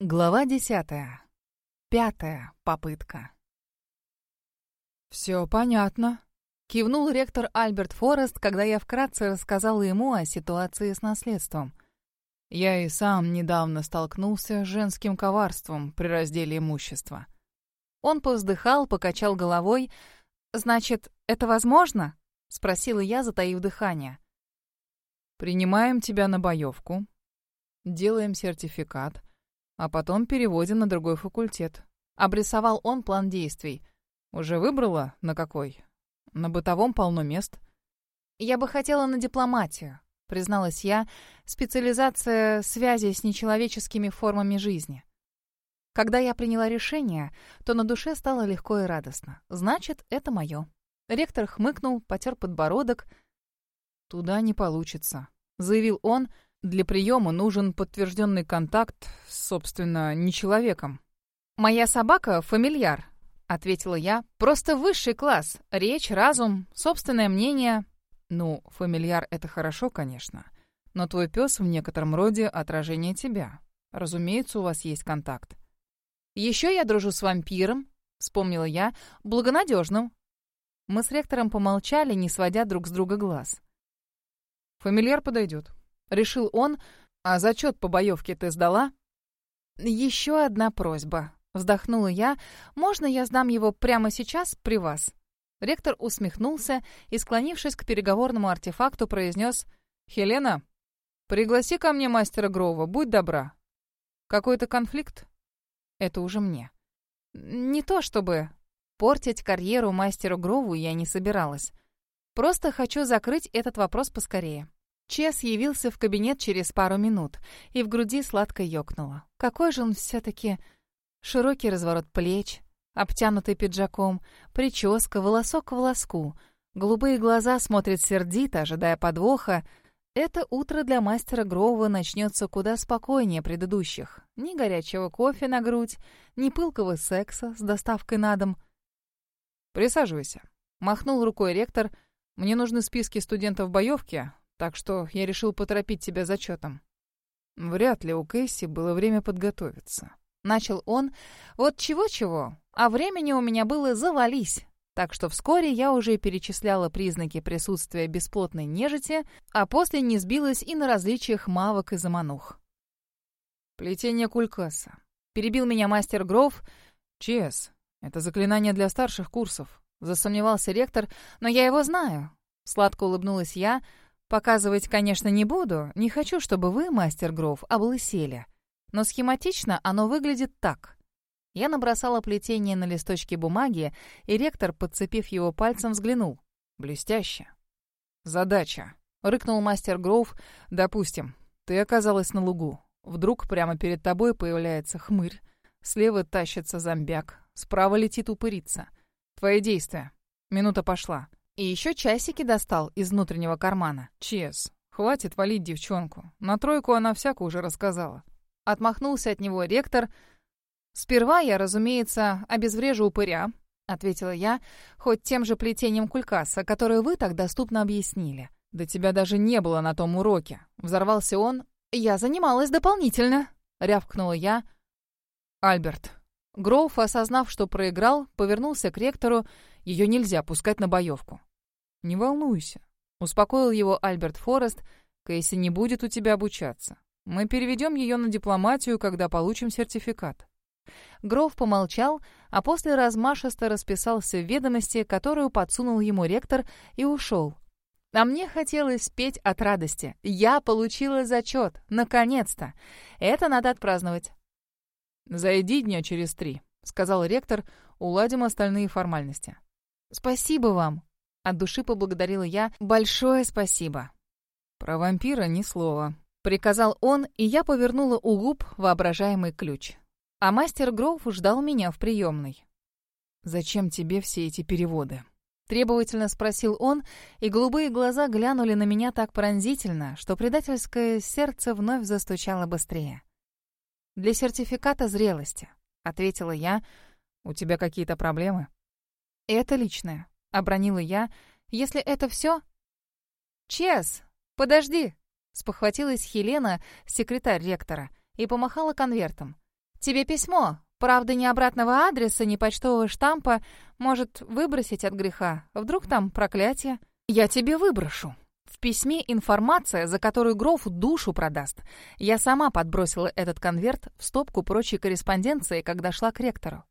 Глава десятая. Пятая попытка. «Все понятно», — кивнул ректор Альберт Форест, когда я вкратце рассказала ему о ситуации с наследством. «Я и сам недавно столкнулся с женским коварством при разделе имущества». Он повздыхал, покачал головой. «Значит, это возможно?» — спросила я, затаив дыхание. «Принимаем тебя на боевку, делаем сертификат» а потом переводим на другой факультет. Обрисовал он план действий. Уже выбрала, на какой? На бытовом полно мест. Я бы хотела на дипломатию, призналась я, специализация связи с нечеловеческими формами жизни. Когда я приняла решение, то на душе стало легко и радостно. Значит, это мое. Ректор хмыкнул, потер подбородок. «Туда не получится», — заявил он, — для приема нужен подтвержденный контакт собственно, не человеком. «Моя собака — фамильяр», — ответила я. «Просто высший класс. Речь, разум, собственное мнение». «Ну, фамильяр — это хорошо, конечно. Но твой пес в некотором роде отражение тебя. Разумеется, у вас есть контакт». «Еще я дружу с вампиром», — вспомнила я, — «благонадежным». Мы с ректором помолчали, не сводя друг с друга глаз. «Фамильяр подойдет», Решил он. А зачет по боевке ты сдала? Еще одна просьба. Вздохнула я. Можно я сдам его прямо сейчас при вас? Ректор усмехнулся и, склонившись к переговорному артефакту, произнес «Хелена, пригласи ко мне мастера Грова, будь добра. Какой-то конфликт?» Это уже мне. Не то чтобы... Портить карьеру мастеру Грову я не собиралась. Просто хочу закрыть этот вопрос поскорее. Чес явился в кабинет через пару минут, и в груди сладко ёкнуло. Какой же он все-таки... Широкий разворот плеч, обтянутый пиджаком, прическа, волосок к волоску. Голубые глаза смотрят сердито, ожидая подвоха. Это утро для мастера Гроува начнется куда спокойнее предыдущих. Ни горячего кофе на грудь, ни пылкого секса с доставкой на дом. «Присаживайся», — махнул рукой ректор. «Мне нужны списки студентов боевки, так что я решил поторопить тебя зачетом. Вряд ли у Кэсси было время подготовиться. Начал он. Вот чего-чего, а времени у меня было завались. Так что вскоре я уже перечисляла признаки присутствия бесплотной нежити, а после не сбилась и на различиях мавок и заманух. Плетение кулькаса. Перебил меня мастер Гров. Чес, это заклинание для старших курсов. Засомневался ректор, но я его знаю. Сладко улыбнулась я, Показывать, конечно, не буду. Не хочу, чтобы вы, мастер Гров, облысели. Но схематично оно выглядит так. Я набросала плетение на листочке бумаги, и ректор, подцепив его пальцем, взглянул. Блестяще. Задача. Рыкнул мастер Гров. Допустим, ты оказалась на лугу. Вдруг прямо перед тобой появляется хмырь. Слева тащится зомбяк. Справа летит упырица. Твои действия. Минута пошла. И еще часики достал из внутреннего кармана. Чес, хватит валить девчонку. На тройку она всяко уже рассказала. Отмахнулся от него ректор. «Сперва я, разумеется, обезврежу упыря», — ответила я, хоть тем же плетением кулькаса, которое вы так доступно объяснили. «Да тебя даже не было на том уроке», — взорвался он. «Я занималась дополнительно», — рявкнула я. «Альберт». Гроув, осознав, что проиграл, повернулся к ректору. Ее нельзя пускать на боевку. «Не волнуйся», — успокоил его Альберт Форест. «Кейси не будет у тебя обучаться. Мы переведем ее на дипломатию, когда получим сертификат». Гров помолчал, а после размашисто расписался в ведомости, которую подсунул ему ректор, и ушел. А мне хотелось петь от радости. Я получила зачет. Наконец-то. Это надо отпраздновать. «Зайди дня через три», — сказал ректор. «Уладим остальные формальности». «Спасибо вам», от души поблагодарила я. «Большое спасибо». «Про вампира ни слова», — приказал он, и я повернула у губ воображаемый ключ. А мастер Гроув ждал меня в приемной. «Зачем тебе все эти переводы?» Требовательно спросил он, и голубые глаза глянули на меня так пронзительно, что предательское сердце вновь застучало быстрее. «Для сертификата зрелости», — ответила я. «У тебя какие-то проблемы?» «Это личное. — обронила я. «Если это все...» «Чес, подожди!» — спохватилась Хелена, секретарь ректора, и помахала конвертом. «Тебе письмо. Правда, ни обратного адреса, ни почтового штампа. Может, выбросить от греха. Вдруг там проклятие?» «Я тебе выброшу», в письме информация, за которую Гроф душу продаст. Я сама подбросила этот конверт в стопку прочей корреспонденции, когда шла к ректору.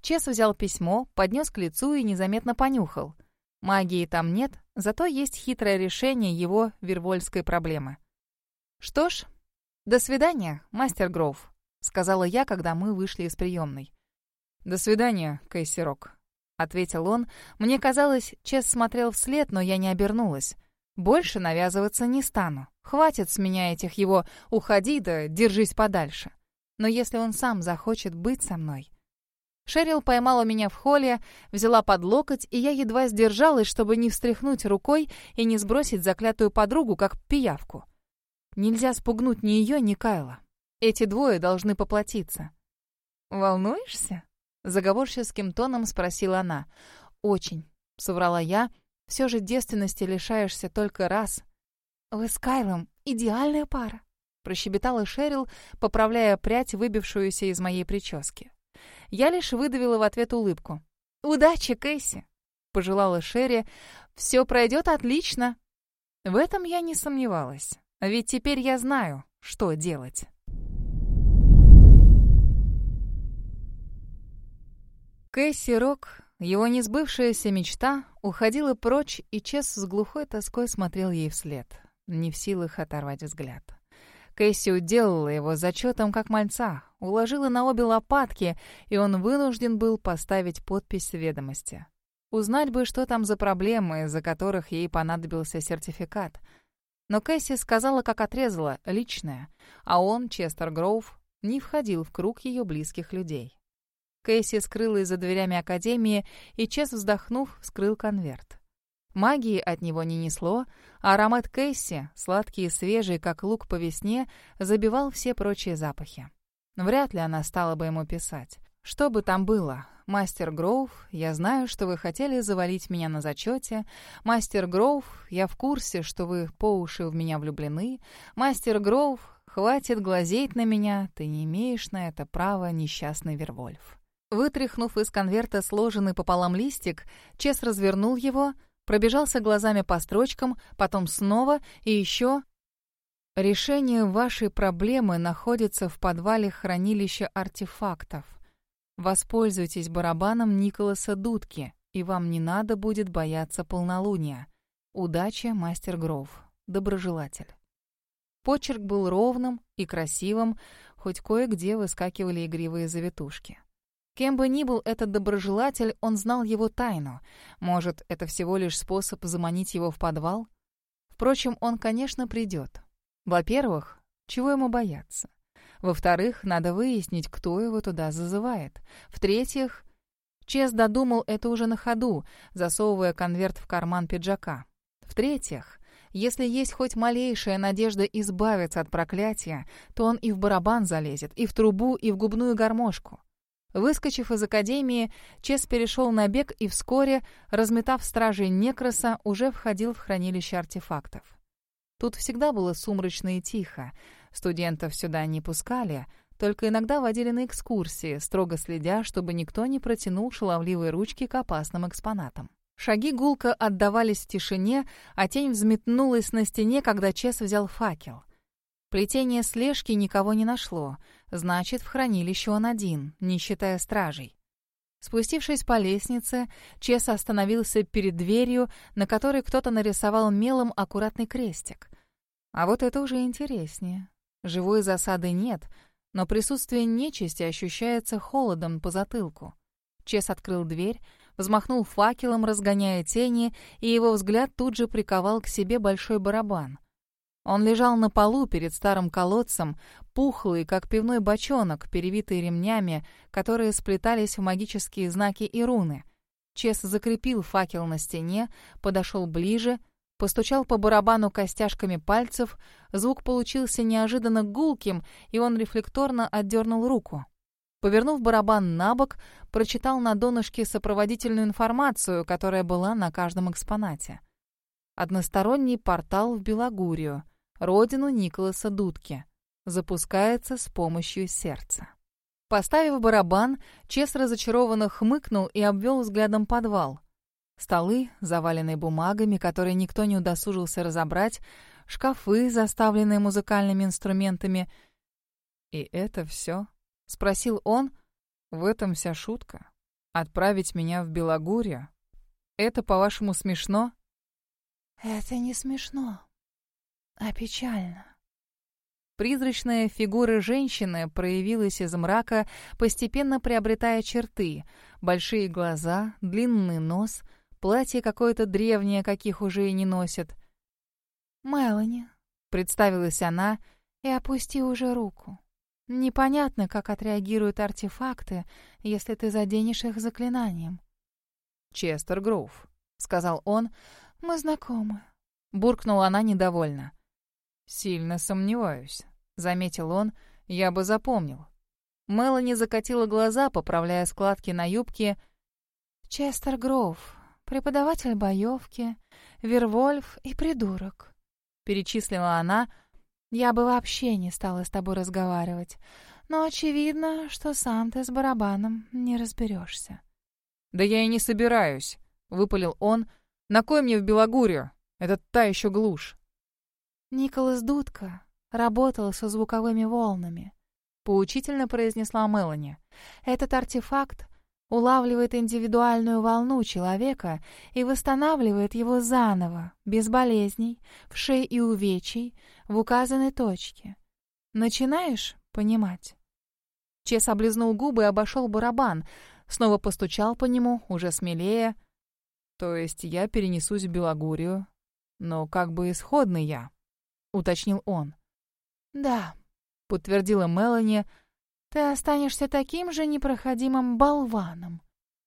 Чес взял письмо, поднес к лицу и незаметно понюхал. Магии там нет, зато есть хитрое решение его вервольской проблемы. «Что ж, до свидания, мастер Гроув», — сказала я, когда мы вышли из приемной. «До свидания, Кэсси Рок», — ответил он. Мне казалось, Чес смотрел вслед, но я не обернулась. Больше навязываться не стану. Хватит с меня этих его «уходи да держись подальше». Но если он сам захочет быть со мной... Шерил поймала меня в холле, взяла под локоть, и я едва сдержалась, чтобы не встряхнуть рукой и не сбросить заклятую подругу, как пиявку. Нельзя спугнуть ни ее, ни Кайла. Эти двое должны поплатиться. «Волнуешься?» — заговорческим тоном спросила она. «Очень», — соврала я, — все же девственности лишаешься только раз. «Вы с Кайлом идеальная пара», — прощебетала Шерил, поправляя прядь, выбившуюся из моей прически. Я лишь выдавила в ответ улыбку. «Удачи, Кэсси!» — пожелала Шерри. «Все пройдет отлично!» В этом я не сомневалась. Ведь теперь я знаю, что делать. Кэсси Рок его несбывшаяся мечта уходила прочь, и Чес с глухой тоской смотрел ей вслед, не в силах оторвать взгляд. Кэсси уделала его зачетом как мальца, уложила на обе лопатки, и он вынужден был поставить подпись ведомости. Узнать бы, что там за проблемы, из-за которых ей понадобился сертификат. Но Кэсси сказала, как отрезала, личное, а он, Честер Гроув, не входил в круг ее близких людей. Кэсси скрылась за дверями Академии, и Чес, вздохнув, вскрыл конверт. Магии от него не несло, а аромат Кэсси, сладкий и свежий, как лук по весне, забивал все прочие запахи. Вряд ли она стала бы ему писать. Что бы там было, «Мастер Гроув, я знаю, что вы хотели завалить меня на зачете. Мастер Гроув, я в курсе, что вы по уши в меня влюблены. Мастер Гроув, хватит глазеть на меня, ты не имеешь на это права, несчастный Вервольф». Вытряхнув из конверта сложенный пополам листик, Чес развернул его, пробежался глазами по строчкам, потом снова и еще. «Решение вашей проблемы находится в подвале хранилища артефактов. Воспользуйтесь барабаном Николаса Дудки, и вам не надо будет бояться полнолуния. Удачи, мастер Гров, доброжелатель». Почерк был ровным и красивым, хоть кое-где выскакивали игривые завитушки. Кем бы ни был этот доброжелатель, он знал его тайну. Может, это всего лишь способ заманить его в подвал? Впрочем, он, конечно, придет. Во-первых, чего ему бояться? Во-вторых, надо выяснить, кто его туда зазывает. В-третьих, Чес додумал это уже на ходу, засовывая конверт в карман пиджака. В-третьих, если есть хоть малейшая надежда избавиться от проклятия, то он и в барабан залезет, и в трубу, и в губную гармошку. Выскочив из академии, Чес перешел на бег и вскоре, разметав стражей Некроса, уже входил в хранилище артефактов. Тут всегда было сумрачно и тихо. Студентов сюда не пускали, только иногда водили на экскурсии, строго следя, чтобы никто не протянул шаловливые ручки к опасным экспонатам. Шаги гулко отдавались в тишине, а тень взметнулась на стене, когда Чес взял факел. Плетение слежки никого не нашло — Значит, в хранилище он один, не считая стражей. Спустившись по лестнице, Чес остановился перед дверью, на которой кто-то нарисовал мелом аккуратный крестик. А вот это уже интереснее. Живой засады нет, но присутствие нечисти ощущается холодом по затылку. Чес открыл дверь, взмахнул факелом, разгоняя тени, и его взгляд тут же приковал к себе большой барабан. Он лежал на полу перед старым колодцем, пухлый, как пивной бочонок, перевитый ремнями, которые сплетались в магические знаки и руны. Чес закрепил факел на стене, подошел ближе, постучал по барабану костяшками пальцев, звук получился неожиданно гулким, и он рефлекторно отдернул руку. Повернув барабан на бок, прочитал на донышке сопроводительную информацию, которая была на каждом экспонате. Односторонний портал в Белогурию родину Николаса Дудки. Запускается с помощью сердца. Поставив барабан, Чес разочарованно хмыкнул и обвел взглядом подвал. Столы, заваленные бумагами, которые никто не удосужился разобрать, шкафы, заставленные музыкальными инструментами. «И это все?» — спросил он. «В этом вся шутка. Отправить меня в Белогорье? Это, по-вашему, смешно?» «Это не смешно, а печально». Призрачная фигура женщины проявилась из мрака, постепенно приобретая черты. Большие глаза, длинный нос, платье какое-то древнее, каких уже и не носят. «Мелани», — представилась она, — «и опусти уже руку. Непонятно, как отреагируют артефакты, если ты заденешь их заклинанием». «Честер Гроув», — сказал он, — «мы знакомы». Буркнула она недовольно. «Сильно сомневаюсь», — заметил он, — «я бы запомнил». Мелани закатила глаза, поправляя складки на юбке. «Честер Гроув, преподаватель боевки, Вервольф и придурок», — перечислила она. «Я бы вообще не стала с тобой разговаривать, но очевидно, что сам ты с барабаном не разберешься». «Да я и не собираюсь», — выпалил он. «На кой мне в Белогурию? Это та еще глушь». «Николас Дудка работал со звуковыми волнами», — поучительно произнесла Мелани. «Этот артефакт улавливает индивидуальную волну человека и восстанавливает его заново, без болезней, в шее и увечий, в указанной точке. Начинаешь понимать?» Чес облизнул губы и обошел барабан, снова постучал по нему, уже смелее. «То есть я перенесусь в Белогурию, но как бы исходный я?» — уточнил он. «Да», — подтвердила Мелани, — «ты останешься таким же непроходимым болваном».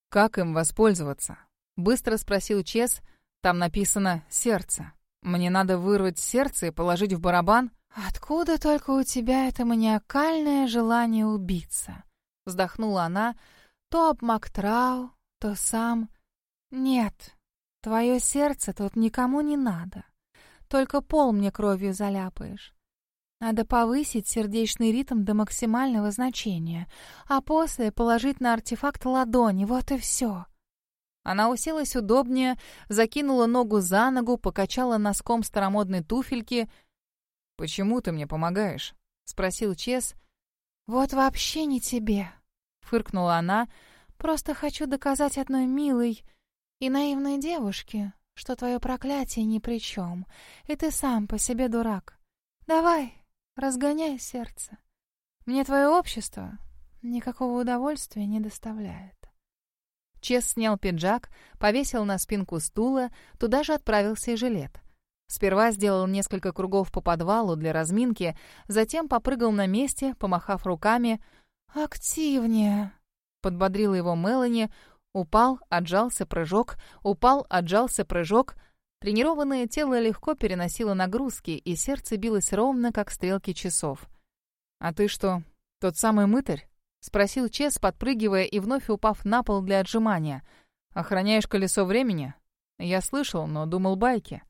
«Как им воспользоваться?» — быстро спросил Чес. «Там написано «сердце». Мне надо вырвать сердце и положить в барабан?» «Откуда только у тебя это маниакальное желание убиться?» Вздохнула она. «То об Мактрау, то сам...» «Нет, твое сердце тут никому не надо. Только пол мне кровью заляпаешь. Надо повысить сердечный ритм до максимального значения, а после положить на артефакт ладони, вот и все. Она уселась удобнее, закинула ногу за ногу, покачала носком старомодной туфельки. «Почему ты мне помогаешь?» — спросил Чес. «Вот вообще не тебе», — фыркнула она. «Просто хочу доказать одной милой и наивной девушке, что твое проклятие ни при чем, и ты сам по себе дурак. Давай, разгоняй сердце. Мне твое общество никакого удовольствия не доставляет. Чес снял пиджак, повесил на спинку стула, туда же отправился и жилет. Сперва сделал несколько кругов по подвалу для разминки, затем попрыгал на месте, помахав руками. «Активнее!» — подбодрила его Мелани, Упал, отжался прыжок, упал, отжался прыжок. Тренированное тело легко переносило нагрузки, и сердце билось ровно, как стрелки часов. «А ты что, тот самый мытарь?» — спросил Чес, подпрыгивая и вновь упав на пол для отжимания. «Охраняешь колесо времени?» «Я слышал, но думал байки».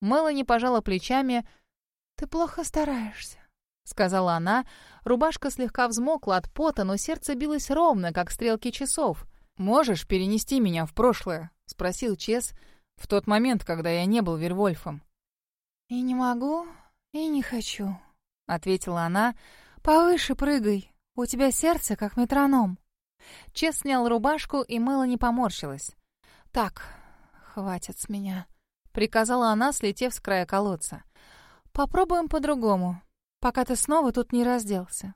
Мелани пожала плечами. «Ты плохо стараешься», — сказала она. Рубашка слегка взмокла от пота, но сердце билось ровно, как стрелки часов — «Можешь перенести меня в прошлое?» — спросил Чес в тот момент, когда я не был Вервольфом. «И не могу, и не хочу», — ответила она. «Повыше прыгай, у тебя сердце как метроном». Чес снял рубашку, и Мелани поморщилась. «Так, хватит с меня», — приказала она, слетев с края колодца. «Попробуем по-другому, пока ты снова тут не разделся».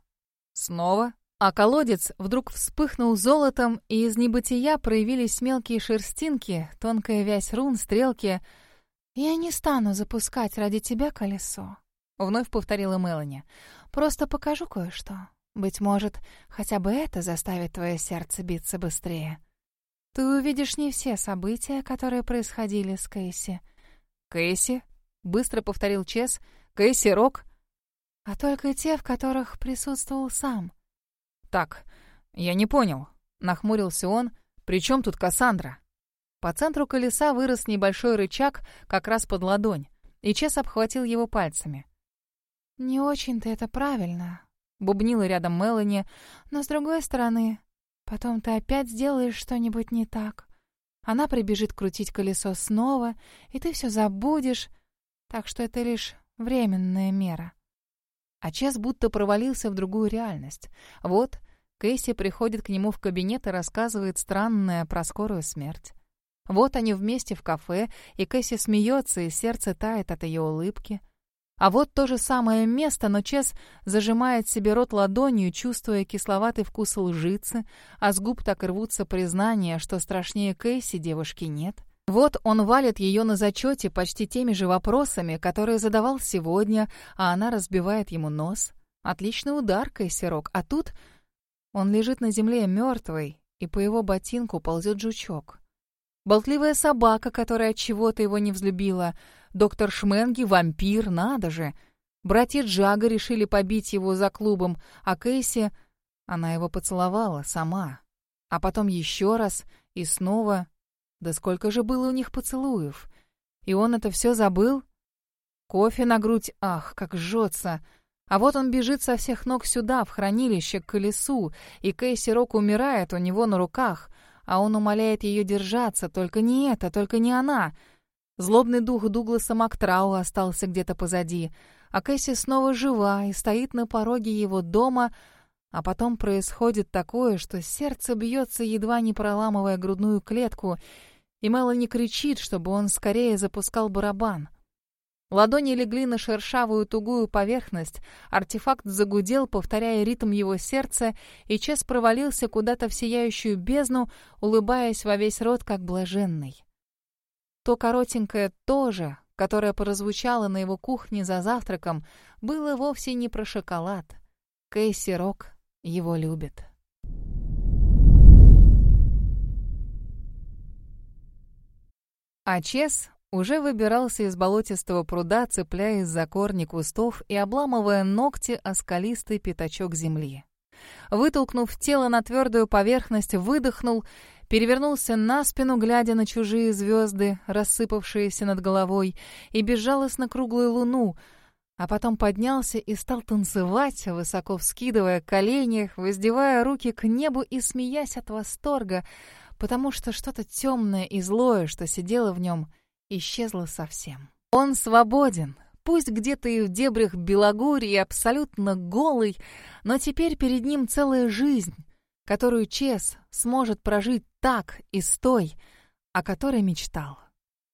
«Снова?» А колодец вдруг вспыхнул золотом, и из небытия проявились мелкие шерстинки, тонкая вязь рун, стрелки. «Я не стану запускать ради тебя колесо», — вновь повторила Мелани. «Просто покажу кое-что. Быть может, хотя бы это заставит твое сердце биться быстрее. Ты увидишь не все события, которые происходили с Кейси». «Кейси?» — быстро повторил Чес. «Кейси Рок?» «А только те, в которых присутствовал сам». «Так, я не понял», — нахмурился он. «При чем тут Кассандра?» По центру колеса вырос небольшой рычаг, как раз под ладонь, и Чес обхватил его пальцами. «Не очень-то это правильно. бубнила рядом Мелани. «Но с другой стороны, потом ты опять сделаешь что-нибудь не так. Она прибежит крутить колесо снова, и ты все забудешь, так что это лишь временная мера». А Чес будто провалился в другую реальность. Вот Кэсси приходит к нему в кабинет и рассказывает странное про скорую смерть. Вот они вместе в кафе, и Кэсси смеется, и сердце тает от ее улыбки. А вот то же самое место, но Чес зажимает себе рот ладонью, чувствуя кисловатый вкус лжицы, а с губ так рвутся признания, что страшнее Кэсси девушки нет. Вот он валит ее на зачете почти теми же вопросами, которые задавал сегодня, а она разбивает ему нос. Отличный удар, Кэсси Рок, а тут он лежит на земле мертвый, и по его ботинку ползет жучок. Болтливая собака, которая от чего-то его не взлюбила. Доктор Шменги — вампир, надо же. Братья Джага решили побить его за клубом, а Кейси... Она его поцеловала сама. А потом еще раз и снова. Да сколько же было у них поцелуев? И он это все забыл? Кофе на грудь, ах, как жжется. А вот он бежит со всех ног сюда, в хранилище, к колесу, и Кейси Рок умирает у него на руках а он умоляет ее держаться, только не это, только не она. Злобный дух Дугласа Мактрау остался где-то позади, а Кэсси снова жива и стоит на пороге его дома, а потом происходит такое, что сердце бьется, едва не проламывая грудную клетку, и Мелани кричит, чтобы он скорее запускал барабан. Ладони легли на шершавую тугую поверхность, артефакт загудел, повторяя ритм его сердца, и Чес провалился куда-то в сияющую бездну, улыбаясь во весь рот, как блаженный. То коротенькое «тоже», которое прозвучало на его кухне за завтраком, было вовсе не про шоколад. Кейси Рок его любит. А Чес уже выбирался из болотистого пруда, цепляясь за корни кустов и обламывая ногти о скалистый пятачок земли. Вытолкнув тело на твердую поверхность, выдохнул, перевернулся на спину, глядя на чужие звезды, рассыпавшиеся над головой, и безжалостно круглую луну, а потом поднялся и стал танцевать, высоко вскидывая колени, воздевая руки к небу и смеясь от восторга, потому что что-то темное и злое, что сидело в нем — исчезла совсем. Он свободен, пусть где-то и в дебрях Белогории абсолютно голый, но теперь перед ним целая жизнь, которую Чес сможет прожить так и с той, о которой мечтал.